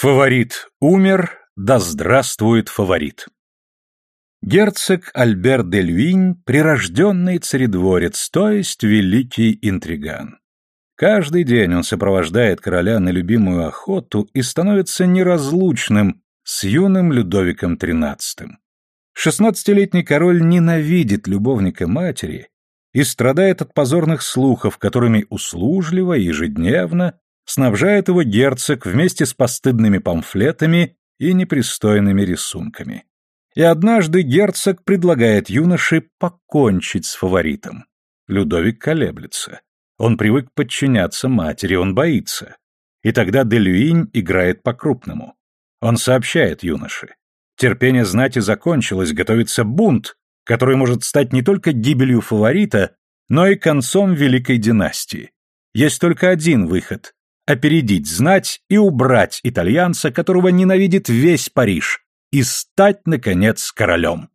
Фаворит умер, да здравствует фаворит. Герцог Альбер де Львинь – прирожденный царедворец, то есть великий интриган. Каждый день он сопровождает короля на любимую охоту и становится неразлучным с юным Людовиком XIII. Шестнадцатилетний король ненавидит любовника матери и страдает от позорных слухов, которыми услужливо ежедневно снабжает его герцог вместе с постыдными памфлетами и непристойными рисунками. И однажды герцог предлагает юноше покончить с фаворитом. Людовик колеблется. Он привык подчиняться матери, он боится. И тогда Делюинь играет по-крупному. Он сообщает юноше. Терпение знати закончилось, готовится бунт, который может стать не только гибелью фаворита, но и концом великой династии. Есть только один выход опередить знать и убрать итальянца, которого ненавидит весь Париж, и стать, наконец, королем.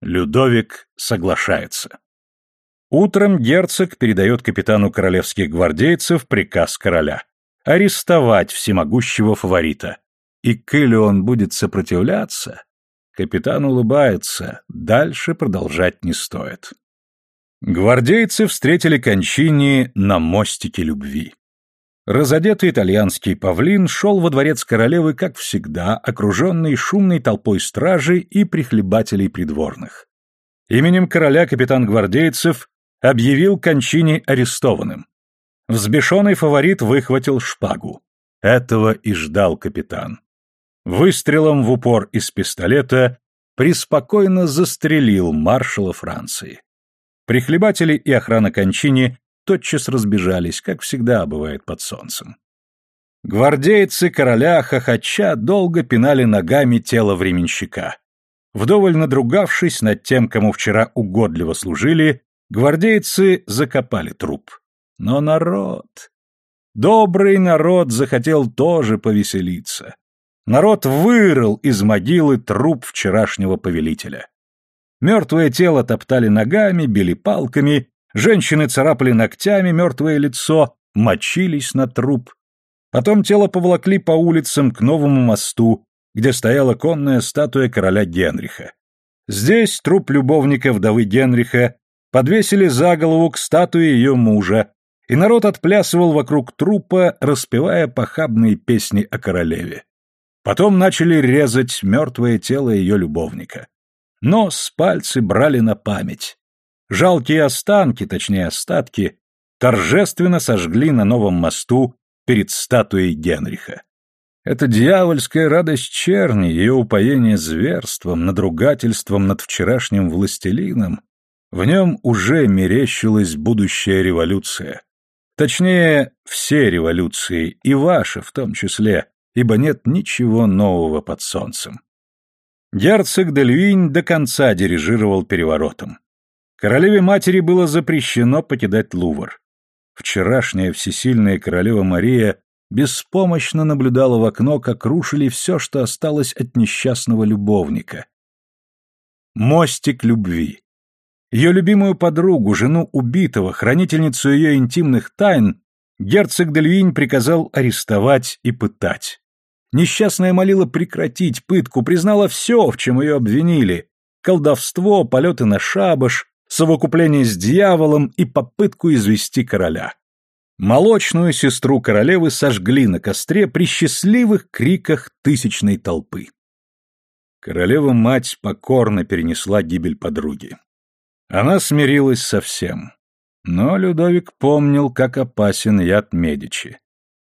Людовик соглашается. Утром герцог передает капитану королевских гвардейцев приказ короля – арестовать всемогущего фаворита. И коли он будет сопротивляться, капитан улыбается, дальше продолжать не стоит. Гвардейцы встретили Кончини на мостике любви. Разодетый итальянский павлин шел во дворец королевы, как всегда, окруженный шумной толпой стражей и прихлебателей придворных. Именем короля капитан гвардейцев объявил Кончини арестованным. Взбешенный фаворит выхватил шпагу. Этого и ждал капитан. Выстрелом в упор из пистолета преспокойно застрелил маршала Франции. Прихлебатели и охрана Кончини тотчас разбежались, как всегда бывает под солнцем. Гвардейцы короля хохоча долго пинали ногами тело временщика. Вдоволь надругавшись над тем, кому вчера угодливо служили, гвардейцы закопали труп. Но народ... Добрый народ захотел тоже повеселиться. Народ вырыл из могилы труп вчерашнего повелителя. Мертвое тело топтали ногами, били палками Женщины царапали ногтями мертвое лицо, мочились на труп. Потом тело поволокли по улицам к новому мосту, где стояла конная статуя короля Генриха. Здесь труп любовника вдовы Генриха подвесили за голову к статуе ее мужа, и народ отплясывал вокруг трупа, распевая похабные песни о королеве. Потом начали резать мертвое тело ее любовника. Но с пальцы брали на память. Жалкие останки, точнее остатки, торжественно сожгли на новом мосту перед статуей Генриха. Это дьявольская радость черни, ее упоение зверством, надругательством над вчерашним властелином, в нем уже мерещилась будущая революция. Точнее, все революции, и ваша в том числе, ибо нет ничего нового под солнцем. Герцог Дельвинь до конца дирижировал переворотом. Королеве-матери было запрещено покидать Лувр. Вчерашняя всесильная королева Мария беспомощно наблюдала в окно, как рушили все, что осталось от несчастного любовника. Мостик любви. Ее любимую подругу, жену убитого, хранительницу ее интимных тайн, герцог Дельвинь приказал арестовать и пытать. Несчастная молила прекратить пытку, признала все, в чем ее обвинили. Колдовство, полеты на шабаш, совокупление с дьяволом и попытку извести короля. Молочную сестру королевы сожгли на костре при счастливых криках тысячной толпы. Королева-мать покорно перенесла гибель подруги. Она смирилась со всем. Но Людовик помнил, как опасен яд Медичи.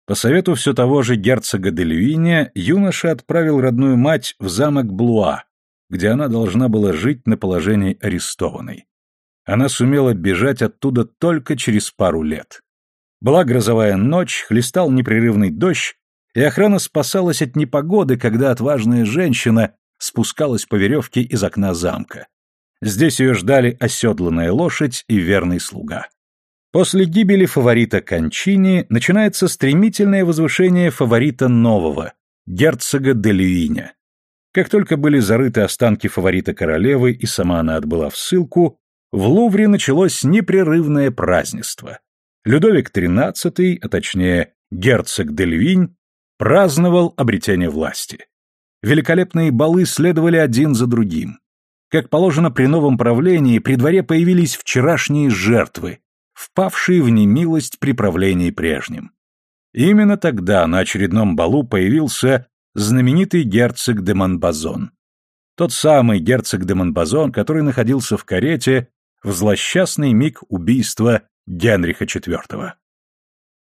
По совету все того же герцога де юноша отправил родную мать в замок Блуа, где она должна была жить на положении арестованной. Она сумела бежать оттуда только через пару лет. Была грозовая ночь, хлестал непрерывный дождь, и охрана спасалась от непогоды, когда отважная женщина спускалась по веревке из окна замка. Здесь ее ждали оседланная лошадь и верный слуга. После гибели фаворита Кончини начинается стремительное возвышение фаворита нового, герцога де Люиня. Как только были зарыты останки фаворита королевы и сама она отбыла в ссылку, в Лувре началось непрерывное празднество. Людовик XIII, а точнее герцог Дельвинь, праздновал обретение власти. Великолепные балы следовали один за другим. Как положено при новом правлении, при дворе появились вчерашние жертвы, впавшие в немилость при правлении прежним. Именно тогда на очередном балу появился знаменитый герцог де Монбазон. Тот самый герцог де Монбазон, который находился в карете в злосчастный миг убийства Генриха IV.